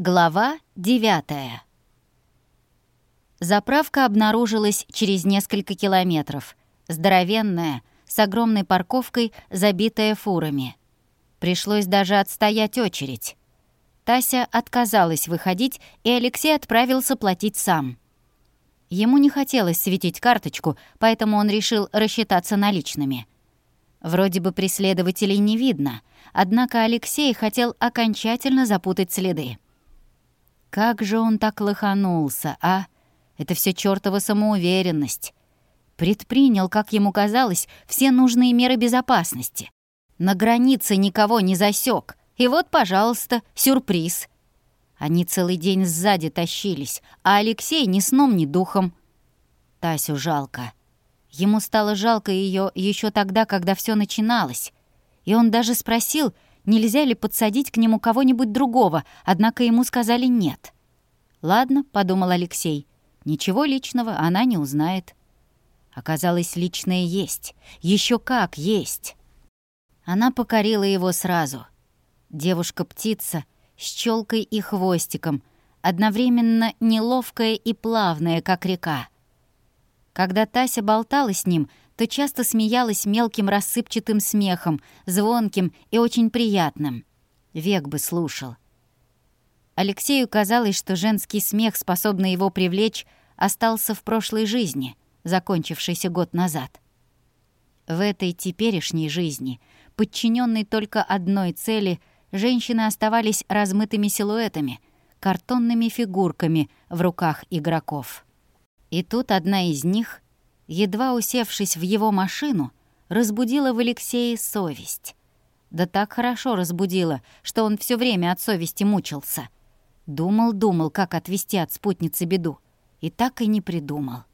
Глава 9 Заправка обнаружилась через несколько километров. Здоровенная, с огромной парковкой, забитая фурами. Пришлось даже отстоять очередь. Тася отказалась выходить, и Алексей отправился платить сам. Ему не хотелось светить карточку, поэтому он решил рассчитаться наличными. Вроде бы преследователей не видно, однако Алексей хотел окончательно запутать следы. Как же он так лоханулся, а? Это все чёртова самоуверенность. Предпринял, как ему казалось, все нужные меры безопасности. На границе никого не засек. И вот, пожалуйста, сюрприз. Они целый день сзади тащились, а Алексей ни сном, ни духом. Тасю жалко. Ему стало жалко ее еще тогда, когда все начиналось. И он даже спросил, нельзя ли подсадить к нему кого-нибудь другого, однако ему сказали «нет». «Ладно», — подумал Алексей, — «ничего личного она не узнает». Оказалось, личное есть. еще как есть. Она покорила его сразу. Девушка-птица с челкой и хвостиком, одновременно неловкая и плавная, как река. Когда Тася болтала с ним, то часто смеялась мелким рассыпчатым смехом, звонким и очень приятным. Век бы слушал. Алексею казалось, что женский смех, способный его привлечь, остался в прошлой жизни, закончившейся год назад. В этой теперешней жизни, подчиненной только одной цели, женщины оставались размытыми силуэтами, картонными фигурками в руках игроков. И тут одна из них — едва усевшись в его машину, разбудила в Алексее совесть. Да так хорошо разбудила, что он все время от совести мучился. Думал-думал, как отвести от спутницы беду, и так и не придумал.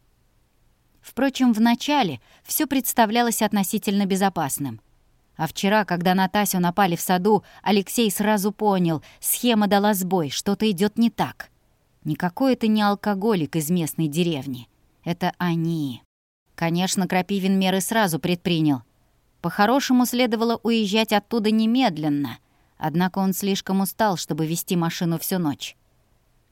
Впрочем, вначале все представлялось относительно безопасным. А вчера, когда на Тасю напали в саду, Алексей сразу понял, схема дала сбой, что-то идет не так. Никакой это не алкоголик из местной деревни. Это они. Конечно, Крапивин меры сразу предпринял. По-хорошему следовало уезжать оттуда немедленно, однако он слишком устал, чтобы вести машину всю ночь.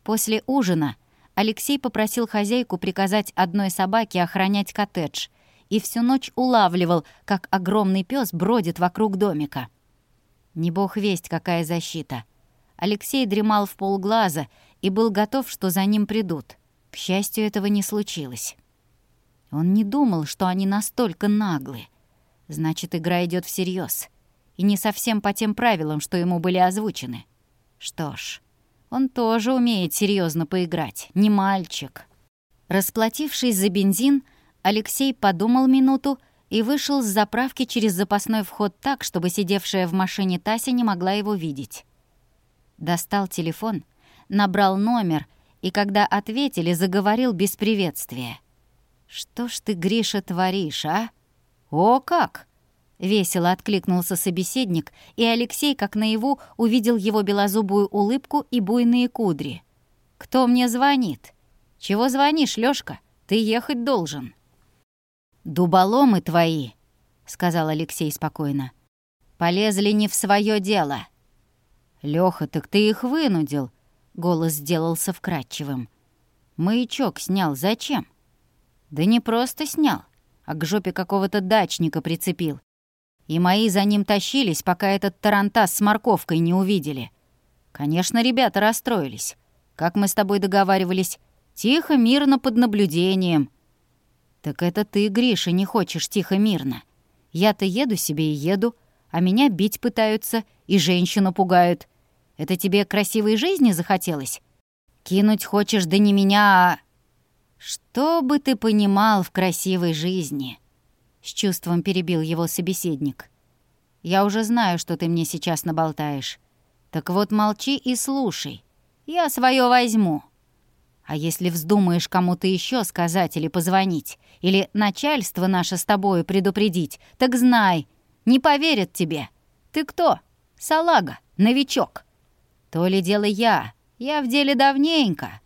После ужина Алексей попросил хозяйку приказать одной собаке охранять коттедж и всю ночь улавливал, как огромный пес бродит вокруг домика. Не бог весть, какая защита. Алексей дремал в полглаза и был готов, что за ним придут. К счастью, этого не случилось. Он не думал, что они настолько наглы. Значит, игра идет всерьез. И не совсем по тем правилам, что ему были озвучены. Что ж, он тоже умеет серьезно поиграть, не мальчик. Расплатившись за бензин, Алексей подумал минуту и вышел с заправки через запасной вход так, чтобы сидевшая в машине Тася не могла его видеть. Достал телефон, набрал номер и, когда ответили, заговорил без приветствия. «Что ж ты, Гриша, творишь, а?» «О, как!» — весело откликнулся собеседник, и Алексей, как наяву, увидел его белозубую улыбку и буйные кудри. «Кто мне звонит?» «Чего звонишь, Лёшка? Ты ехать должен». «Дуболомы твои», — сказал Алексей спокойно. «Полезли не в свое дело». «Лёха, так ты их вынудил», — голос сделался вкрадчивым. «Маячок снял. Зачем?» Да не просто снял, а к жопе какого-то дачника прицепил. И мои за ним тащились, пока этот тарантас с морковкой не увидели. Конечно, ребята расстроились. Как мы с тобой договаривались, тихо, мирно, под наблюдением. Так это ты, Гриша, не хочешь тихо-мирно. Я-то еду себе и еду, а меня бить пытаются и женщину пугают. Это тебе красивой жизни захотелось? Кинуть хочешь, да не меня, а... «Что бы ты понимал в красивой жизни?» — с чувством перебил его собеседник. «Я уже знаю, что ты мне сейчас наболтаешь. Так вот молчи и слушай. Я свое возьму. А если вздумаешь кому-то еще сказать или позвонить, или начальство наше с тобою предупредить, так знай, не поверят тебе. Ты кто? Салага, новичок. То ли дело я. Я в деле давненько.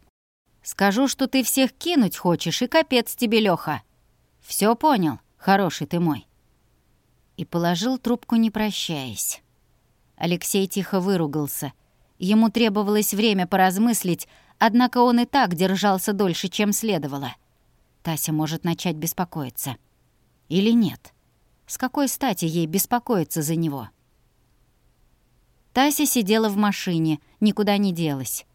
Скажу, что ты всех кинуть хочешь, и капец тебе, Лёха. Всё понял, хороший ты мой». И положил трубку, не прощаясь. Алексей тихо выругался. Ему требовалось время поразмыслить, однако он и так держался дольше, чем следовало. Тася может начать беспокоиться. Или нет? С какой стати ей беспокоиться за него? Тася сидела в машине, никуда не делась.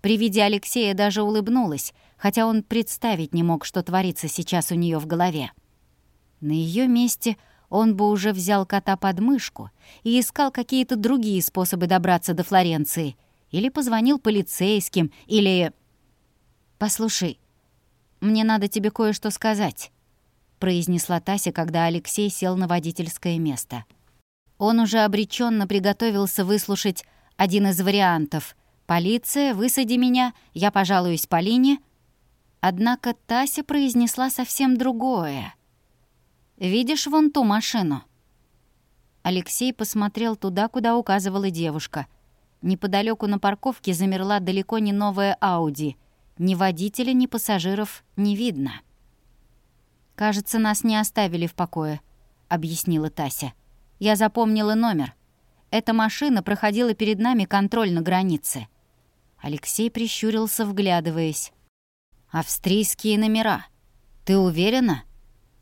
При виде Алексея даже улыбнулась, хотя он представить не мог, что творится сейчас у нее в голове. На ее месте он бы уже взял кота под мышку и искал какие-то другие способы добраться до Флоренции. Или позвонил полицейским, или... «Послушай, мне надо тебе кое-что сказать», — произнесла Тася, когда Алексей сел на водительское место. Он уже обреченно приготовился выслушать один из вариантов. «Полиция, высади меня, я пожалуюсь Полине». Однако Тася произнесла совсем другое. «Видишь вон ту машину?» Алексей посмотрел туда, куда указывала девушка. Неподалеку на парковке замерла далеко не новая Ауди. Ни водителя, ни пассажиров не видно. «Кажется, нас не оставили в покое», — объяснила Тася. Я запомнила номер. Эта машина проходила перед нами контроль на границе. Алексей прищурился, вглядываясь. «Австрийские номера. Ты уверена?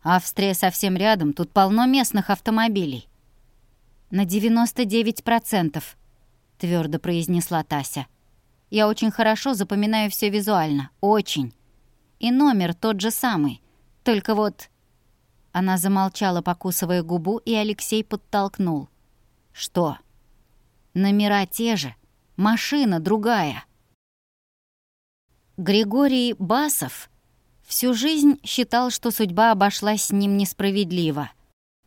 Австрия совсем рядом, тут полно местных автомобилей». «На 99%, — твердо произнесла Тася. «Я очень хорошо запоминаю все визуально. Очень. И номер тот же самый. Только вот она замолчала, покусывая губу, и Алексей подтолкнул. «Что?» «Номера те же. Машина другая». Григорий Басов всю жизнь считал, что судьба обошлась с ним несправедливо.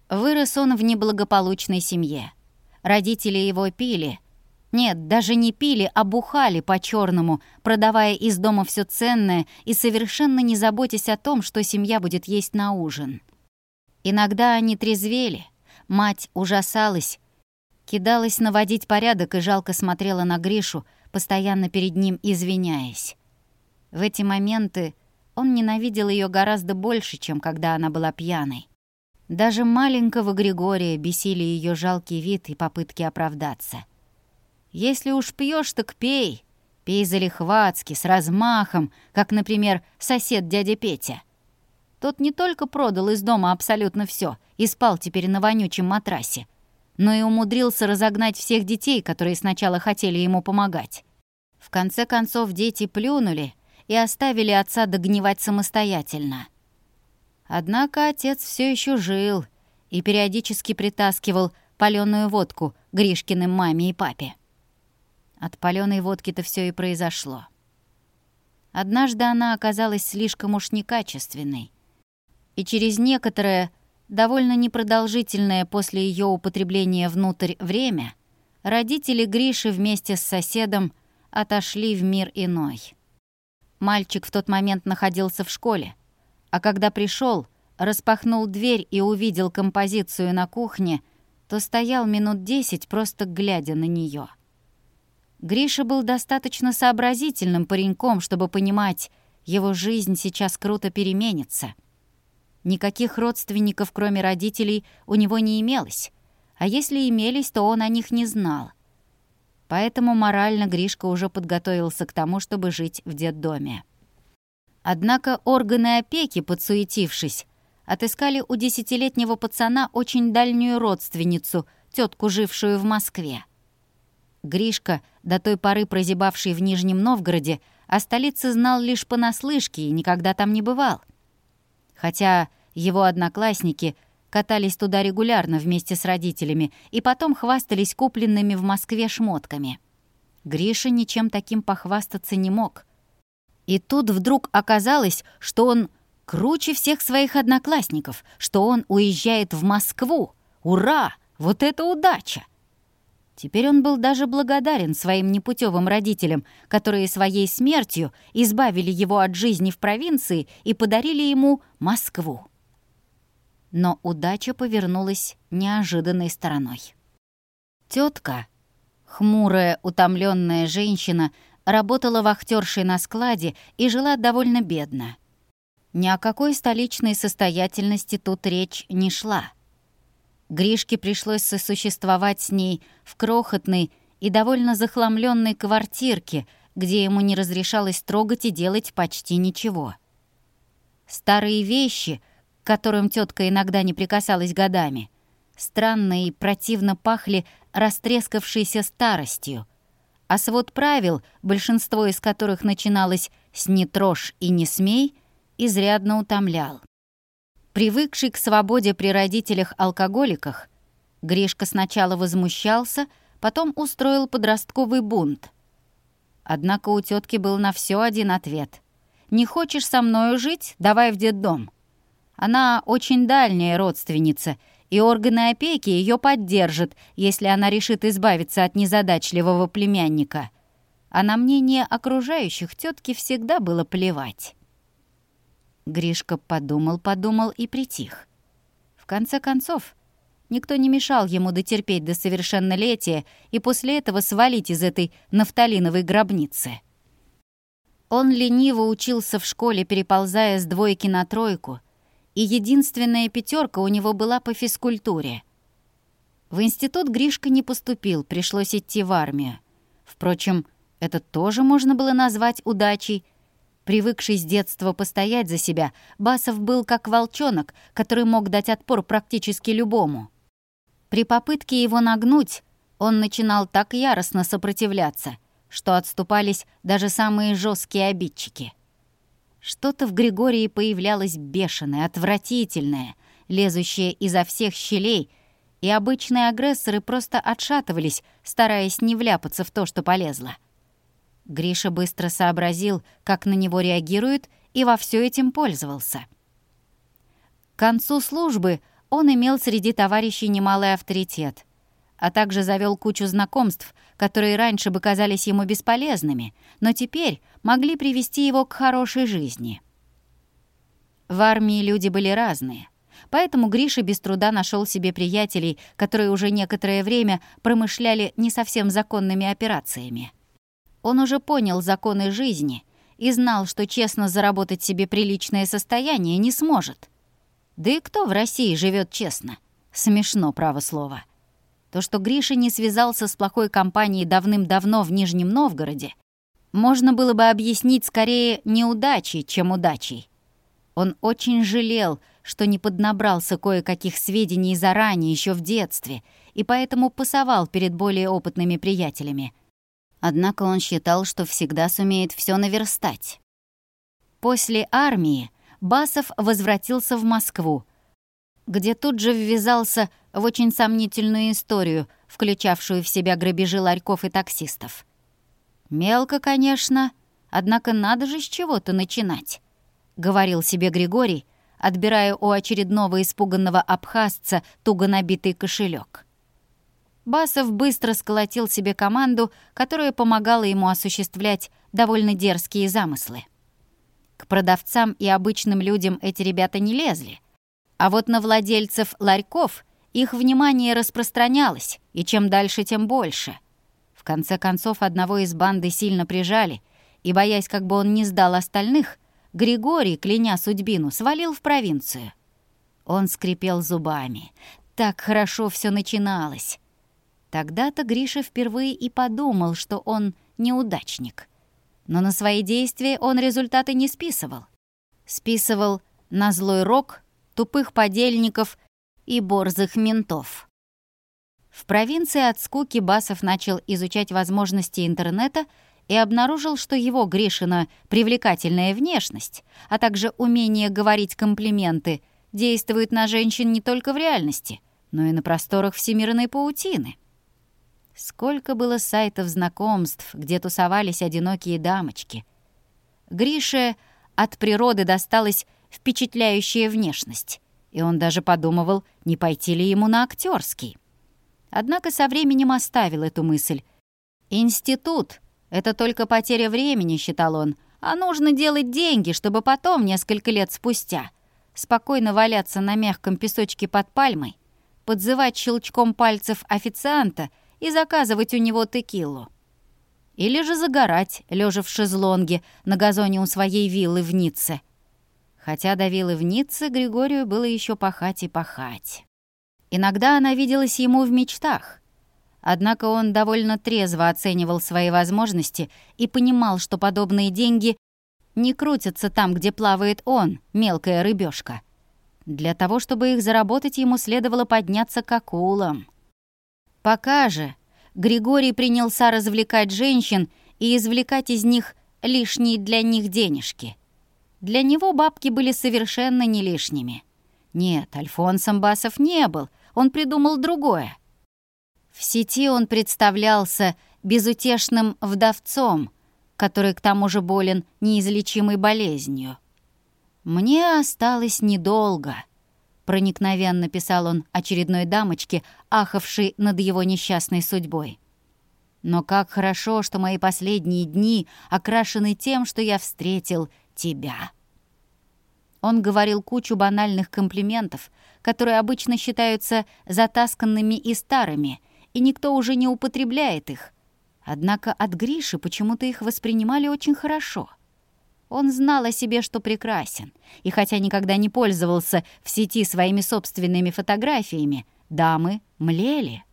Вырос он в неблагополучной семье. Родители его пили. Нет, даже не пили, а бухали по черному продавая из дома все ценное и совершенно не заботясь о том, что семья будет есть на ужин. Иногда они трезвели, мать ужасалась, кидалась наводить порядок и жалко смотрела на Гришу, постоянно перед ним извиняясь. В эти моменты он ненавидел ее гораздо больше, чем когда она была пьяной. Даже маленького Григория бесили ее жалкий вид и попытки оправдаться. «Если уж пьешь, так пей. Пей залихватски, с размахом, как, например, сосед дядя Петя. Тот не только продал из дома абсолютно все и спал теперь на вонючем матрасе, но и умудрился разогнать всех детей, которые сначала хотели ему помогать. В конце концов дети плюнули и оставили отца догнивать самостоятельно. Однако отец все еще жил и периодически притаскивал паленую водку Гришкиным маме и папе. От паленой водки-то все и произошло. Однажды она оказалась слишком уж некачественной — и через некоторое, довольно непродолжительное после ее употребления внутрь время, родители Гриши вместе с соседом отошли в мир иной. Мальчик в тот момент находился в школе, а когда пришел, распахнул дверь и увидел композицию на кухне, то стоял минут десять, просто глядя на нее. Гриша был достаточно сообразительным пареньком, чтобы понимать, его жизнь сейчас круто переменится — Никаких родственников, кроме родителей, у него не имелось. А если имелись, то он о них не знал. Поэтому морально Гришка уже подготовился к тому, чтобы жить в детдоме. Однако органы опеки, подсуетившись, отыскали у десятилетнего пацана очень дальнюю родственницу, тетку, жившую в Москве. Гришка, до той поры прозябавший в Нижнем Новгороде, о столице знал лишь понаслышке и никогда там не бывал хотя его одноклассники катались туда регулярно вместе с родителями и потом хвастались купленными в Москве шмотками. Гриша ничем таким похвастаться не мог. И тут вдруг оказалось, что он круче всех своих одноклассников, что он уезжает в Москву. Ура! Вот это удача! Теперь он был даже благодарен своим непутевым родителям, которые своей смертью избавили его от жизни в провинции и подарили ему Москву. Но удача повернулась неожиданной стороной. Тетка, хмурая, утомленная женщина, работала вахтершей на складе и жила довольно бедно. Ни о какой столичной состоятельности тут речь не шла — Гришке пришлось сосуществовать с ней в крохотной и довольно захламленной квартирке, где ему не разрешалось трогать и делать почти ничего. Старые вещи, которым тетка иногда не прикасалась годами, странно и противно пахли растрескавшейся старостью, а свод правил, большинство из которых начиналось с «не трожь и не смей», изрядно утомлял. Привыкший к свободе при родителях-алкоголиках, Гришка сначала возмущался, потом устроил подростковый бунт. Однако у тетки был на все один ответ. «Не хочешь со мною жить? Давай в детдом». Она очень дальняя родственница, и органы опеки ее поддержат, если она решит избавиться от незадачливого племянника. А на мнение окружающих тетке всегда было плевать. Гришка подумал-подумал и притих. В конце концов, никто не мешал ему дотерпеть до совершеннолетия и после этого свалить из этой нафталиновой гробницы. Он лениво учился в школе, переползая с двойки на тройку, и единственная пятерка у него была по физкультуре. В институт Гришка не поступил, пришлось идти в армию. Впрочем, это тоже можно было назвать удачей — Привыкший с детства постоять за себя, Басов был как волчонок, который мог дать отпор практически любому. При попытке его нагнуть, он начинал так яростно сопротивляться, что отступались даже самые жесткие обидчики. Что-то в Григории появлялось бешеное, отвратительное, лезущее изо всех щелей, и обычные агрессоры просто отшатывались, стараясь не вляпаться в то, что полезло. Гриша быстро сообразил, как на него реагируют, и во все этим пользовался. К концу службы он имел среди товарищей немалый авторитет, а также завел кучу знакомств, которые раньше бы казались ему бесполезными, но теперь могли привести его к хорошей жизни. В армии люди были разные, поэтому Гриша без труда нашел себе приятелей, которые уже некоторое время промышляли не совсем законными операциями. Он уже понял законы жизни и знал, что честно заработать себе приличное состояние не сможет. Да и кто в России живет честно? Смешно, право слово. То, что Гриша не связался с плохой компанией давным-давно в Нижнем Новгороде, можно было бы объяснить скорее неудачей, чем удачей. Он очень жалел, что не поднабрался кое-каких сведений заранее, еще в детстве, и поэтому пасовал перед более опытными приятелями — Однако он считал, что всегда сумеет все наверстать. После армии Басов возвратился в Москву, где тут же ввязался в очень сомнительную историю, включавшую в себя грабежи ларьков и таксистов. «Мелко, конечно, однако надо же с чего-то начинать», — говорил себе Григорий, отбирая у очередного испуганного абхазца туго набитый кошелек. Басов быстро сколотил себе команду, которая помогала ему осуществлять довольно дерзкие замыслы. К продавцам и обычным людям эти ребята не лезли. А вот на владельцев ларьков их внимание распространялось, и чем дальше, тем больше. В конце концов, одного из банды сильно прижали, и, боясь, как бы он не сдал остальных, Григорий, кляня судьбину, свалил в провинцию. Он скрипел зубами. Так хорошо все начиналось. Тогда-то Гриша впервые и подумал, что он неудачник. Но на свои действия он результаты не списывал. Списывал на злой рок, тупых подельников и борзых ментов. В провинции от скуки Басов начал изучать возможности интернета и обнаружил, что его, Гришина, привлекательная внешность, а также умение говорить комплименты, действует на женщин не только в реальности, но и на просторах всемирной паутины. Сколько было сайтов знакомств, где тусовались одинокие дамочки. Грише от природы досталась впечатляющая внешность, и он даже подумывал, не пойти ли ему на актерский. Однако со временем оставил эту мысль. «Институт — это только потеря времени», — считал он, «а нужно делать деньги, чтобы потом, несколько лет спустя, спокойно валяться на мягком песочке под пальмой, подзывать щелчком пальцев официанта — и заказывать у него текилу. Или же загорать, лежа в шезлонге на газоне у своей виллы в Ницце. Хотя до виллы в Ницце Григорию было еще пахать и пахать. Иногда она виделась ему в мечтах. Однако он довольно трезво оценивал свои возможности и понимал, что подобные деньги не крутятся там, где плавает он, мелкая рыбешка. Для того, чтобы их заработать, ему следовало подняться к акулам. Пока же Григорий принялся развлекать женщин и извлекать из них лишние для них денежки. Для него бабки были совершенно не лишними. Нет, Альфонсом Басов не был, он придумал другое. В сети он представлялся безутешным вдовцом, который к тому же болен неизлечимой болезнью. «Мне осталось недолго», — проникновенно писал он очередной дамочке, ахавшей над его несчастной судьбой. «Но как хорошо, что мои последние дни окрашены тем, что я встретил тебя». Он говорил кучу банальных комплиментов, которые обычно считаются затасканными и старыми, и никто уже не употребляет их — Однако от Гриши почему-то их воспринимали очень хорошо. Он знал о себе, что прекрасен, и хотя никогда не пользовался в сети своими собственными фотографиями, дамы млели.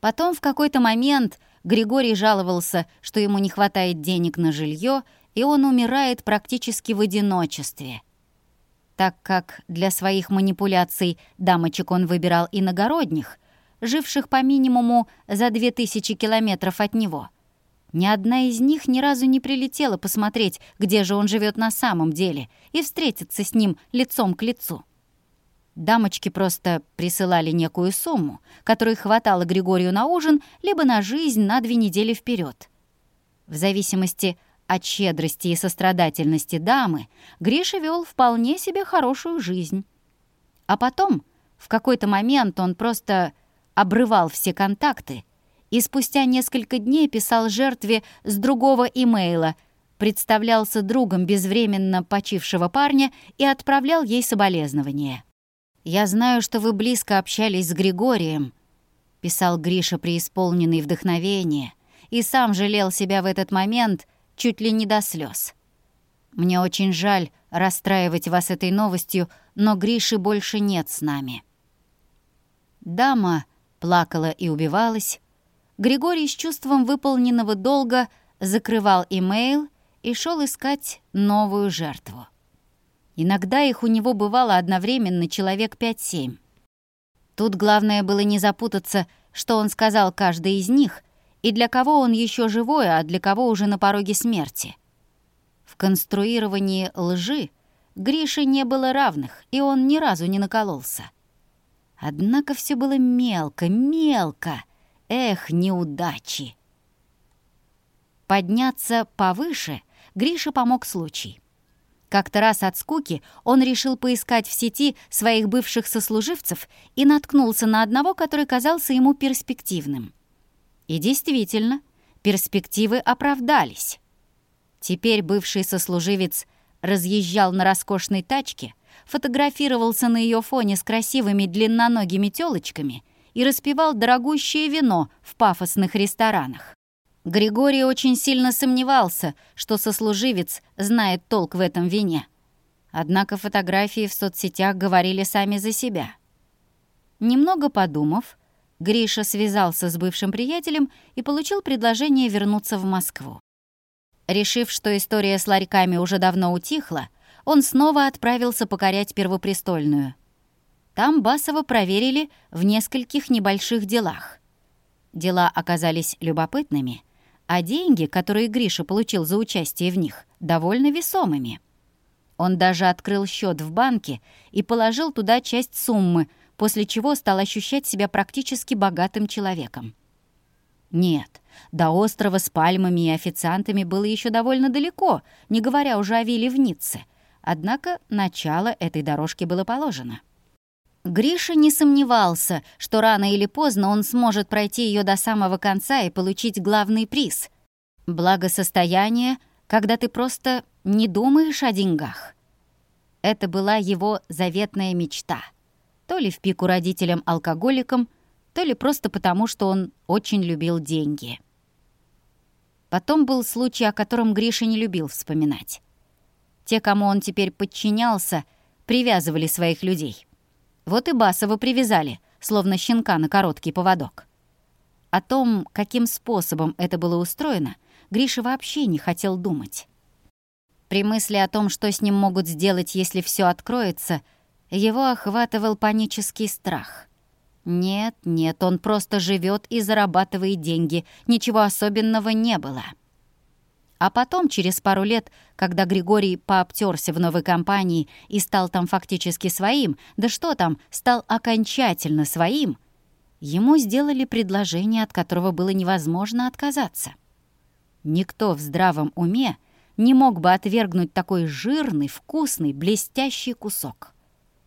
Потом в какой-то момент Григорий жаловался, что ему не хватает денег на жилье, и он умирает практически в одиночестве. Так как для своих манипуляций дамочек он выбирал иногородних, живших по минимуму за две тысячи километров от него. Ни одна из них ни разу не прилетела посмотреть, где же он живет на самом деле, и встретиться с ним лицом к лицу. Дамочки просто присылали некую сумму, которой хватало Григорию на ужин либо на жизнь на две недели вперед. В зависимости от щедрости и сострадательности дамы, Гриша вел вполне себе хорошую жизнь. А потом, в какой-то момент он просто обрывал все контакты и спустя несколько дней писал жертве с другого имейла, представлялся другом безвременно почившего парня и отправлял ей соболезнования. «Я знаю, что вы близко общались с Григорием», — писал Гриша, преисполненный вдохновения, и сам жалел себя в этот момент чуть ли не до слез. «Мне очень жаль расстраивать вас этой новостью, но Гриши больше нет с нами». Дама плакала и убивалась, Григорий с чувством выполненного долга закрывал имейл и шел искать новую жертву. Иногда их у него бывало одновременно человек 5-7. Тут главное было не запутаться, что он сказал каждый из них, и для кого он еще живой, а для кого уже на пороге смерти. В конструировании лжи Грише не было равных, и он ни разу не накололся. Однако все было мелко, мелко. Эх, неудачи! Подняться повыше Грише помог случай. Как-то раз от скуки он решил поискать в сети своих бывших сослуживцев и наткнулся на одного, который казался ему перспективным. И действительно, перспективы оправдались. Теперь бывший сослуживец разъезжал на роскошной тачке — фотографировался на ее фоне с красивыми длинноногими тёлочками и распивал дорогущее вино в пафосных ресторанах. Григорий очень сильно сомневался, что сослуживец знает толк в этом вине. Однако фотографии в соцсетях говорили сами за себя. Немного подумав, Гриша связался с бывшим приятелем и получил предложение вернуться в Москву. Решив, что история с ларьками уже давно утихла, он снова отправился покорять Первопрестольную. Там Басова проверили в нескольких небольших делах. Дела оказались любопытными, а деньги, которые Гриша получил за участие в них, довольно весомыми. Он даже открыл счет в банке и положил туда часть суммы, после чего стал ощущать себя практически богатым человеком. Нет, до острова с пальмами и официантами было еще довольно далеко, не говоря уже о вилле в Ницце — Однако начало этой дорожки было положено. Гриша не сомневался, что рано или поздно он сможет пройти ее до самого конца и получить главный приз — благосостояние, когда ты просто не думаешь о деньгах. Это была его заветная мечта. То ли в пику родителям-алкоголикам, то ли просто потому, что он очень любил деньги. Потом был случай, о котором Гриша не любил вспоминать. Те, кому он теперь подчинялся, привязывали своих людей. Вот и Басова привязали, словно щенка на короткий поводок. О том, каким способом это было устроено, Гриша вообще не хотел думать. При мысли о том, что с ним могут сделать, если все откроется, его охватывал панический страх. Нет, нет, он просто живет и зарабатывает деньги, ничего особенного не было. А потом, через пару лет, когда Григорий пообтерся в новой компании и стал там фактически своим, да что там, стал окончательно своим, ему сделали предложение, от которого было невозможно отказаться. Никто в здравом уме не мог бы отвергнуть такой жирный, вкусный, блестящий кусок.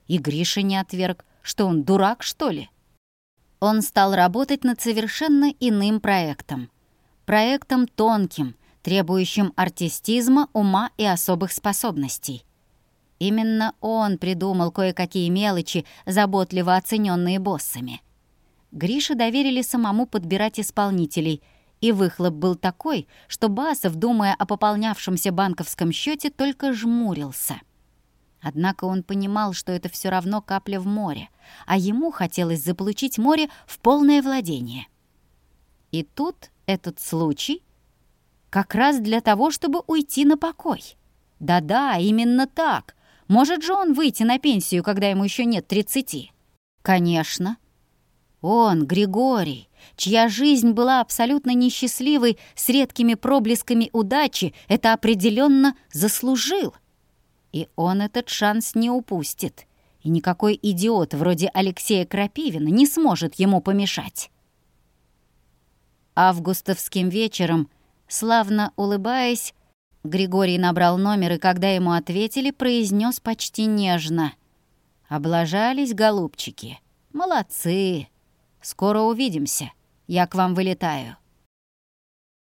И Гриша не отверг, что он дурак, что ли? Он стал работать над совершенно иным проектом. Проектом тонким — требующим артистизма, ума и особых способностей. Именно он придумал кое-какие мелочи, заботливо оцененные боссами. Грише доверили самому подбирать исполнителей, и выхлоп был такой, что Басов, думая о пополнявшемся банковском счете, только жмурился. Однако он понимал, что это все равно капля в море, а ему хотелось заполучить море в полное владение. И тут этот случай как раз для того, чтобы уйти на покой. Да-да, именно так. Может же он выйти на пенсию, когда ему еще нет тридцати? Конечно. Он, Григорий, чья жизнь была абсолютно несчастливой, с редкими проблесками удачи, это определенно заслужил. И он этот шанс не упустит. И никакой идиот вроде Алексея Крапивина не сможет ему помешать. Августовским вечером Славно улыбаясь, Григорий набрал номер и, когда ему ответили, произнес почти нежно. «Облажались, голубчики. Молодцы. Скоро увидимся. Я к вам вылетаю».